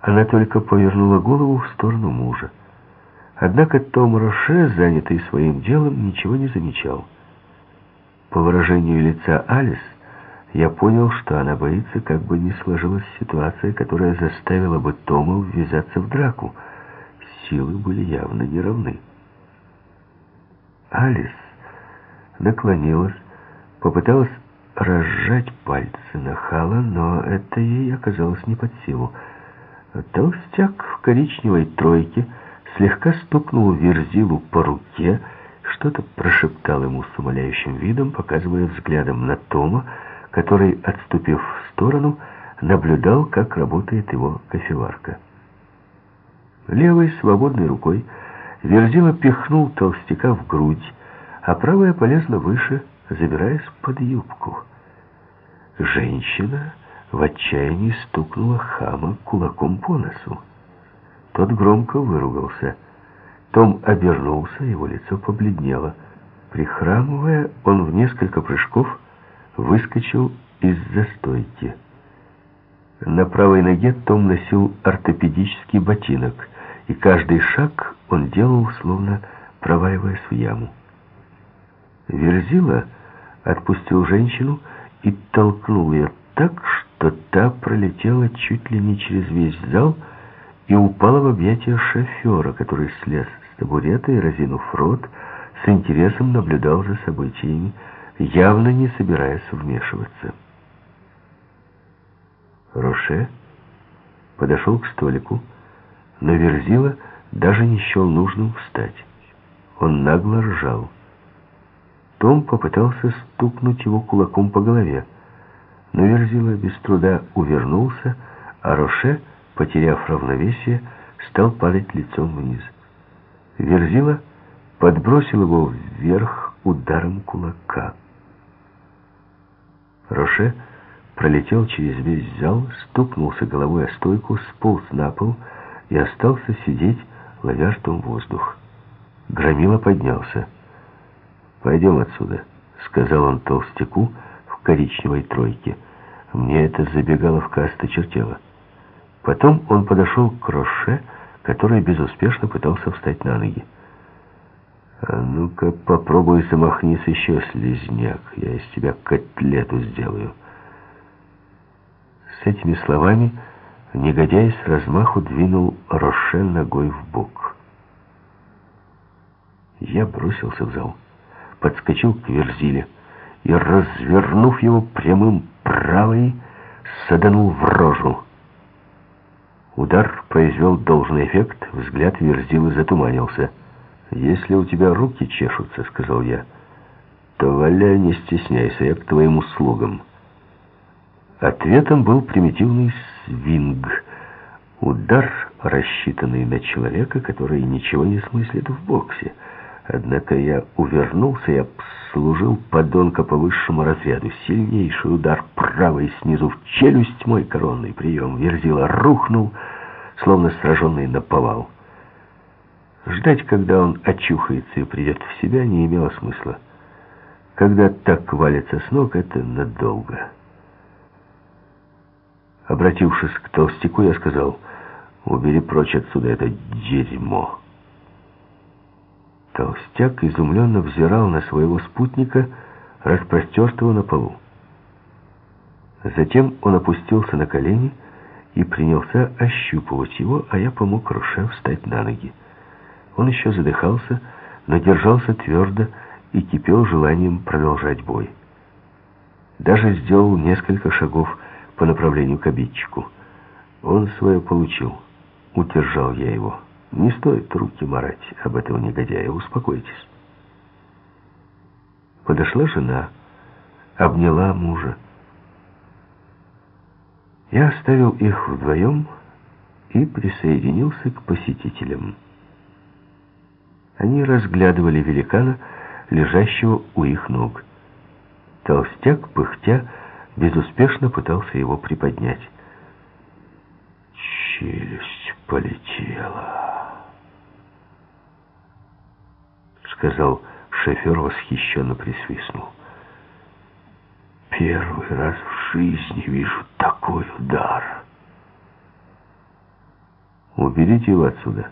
Она только повернула голову в сторону мужа. Однако Том Роше, занятый своим делом, ничего не замечал. По выражению лица Алис, я понял, что она боится, как бы не сложилась ситуация, которая заставила бы Тома ввязаться в драку. Силы были явно неравны. Алис наклонилась, попыталась разжать пальцы нахала, но это ей оказалось не под силу. Толстяк в коричневой тройке слегка стукнул Верзилу по руке, что-то прошептал ему с умоляющим видом, показывая взглядом на Тома, который, отступив в сторону, наблюдал, как работает его кофеварка. Левой свободной рукой Верзила пихнул толстяка в грудь, а правая полезла выше, забираясь под юбку. Женщина в отчаянии стукнула хама кулаком по носу. Тот громко выругался. Том обернулся, его лицо побледнело. Прихрамывая, он в несколько прыжков выскочил из застойки. На правой ноге Том носил ортопедический ботинок, и каждый шаг он делал, словно проваливаясь в яму. Верзила отпустил женщину и толкнул ее так, что та пролетела чуть ли не через весь зал и упала в объятия шофера, который слез с табурета и, разинув рот, с интересом наблюдал за событиями, явно не собираясь вмешиваться. Роше подошел к столику, но Верзила даже не счел нужным встать. Он нагло ржал. Том попытался стукнуть его кулаком по голове, но Верзила без труда увернулся, а Роше, потеряв равновесие, стал падать лицом вниз. Верзила подбросил его вверх ударом кулака. Роше пролетел через весь зал, стукнулся головой о стойку, сполз на пол и остался сидеть, ловя ртом воздух. Громила поднялся. «Пойдем отсюда», — сказал он толстяку в коричневой тройке. Мне эта забегаловка осточертела. Потом он подошел к Роше, который безуспешно пытался встать на ноги. «А ну-ка, попробуй замахнись еще, слезняк. Я из тебя котлету сделаю». С этими словами негодяй с размаху двинул Роше ногой в бок. Я бросился в зал подскочил к Верзиле и, развернув его прямым правой, саданул в рожу. Удар произвел должный эффект, взгляд Верзилы затуманился. «Если у тебя руки чешутся, — сказал я, — то валяй, не стесняйся, я к твоим услугам». Ответом был примитивный свинг. Удар, рассчитанный на человека, который ничего не смыслит в боксе — Однако я увернулся и обслужил подонка по высшему разряду. Сильнейший удар правой снизу в челюсть, мой коронный прием. Верзила рухнул, словно сраженный на повал. Ждать, когда он очухается и придет в себя, не имело смысла. Когда так валится с ног, это надолго. Обратившись к толстяку, я сказал, «Убери прочь отсюда это дерьмо». Толстяк изумленно взирал на своего спутника, распростертого на полу. Затем он опустился на колени и принялся ощупывать его, а я помог Роше встать на ноги. Он еще задыхался, но держался твердо и кипел желанием продолжать бой. Даже сделал несколько шагов по направлению к обидчику. Он свое получил. Удержал я его. Не стоит руки марать об этого негодяя, успокойтесь. Подошла жена, обняла мужа. Я оставил их вдвоем и присоединился к посетителям. Они разглядывали великана, лежащего у их ног. Толстяк, пыхтя, безуспешно пытался его приподнять. Челюсть полетела. Сказал шофер, восхищенно присвистнул. Первый раз в жизни вижу такой удар. Уберите его отсюда.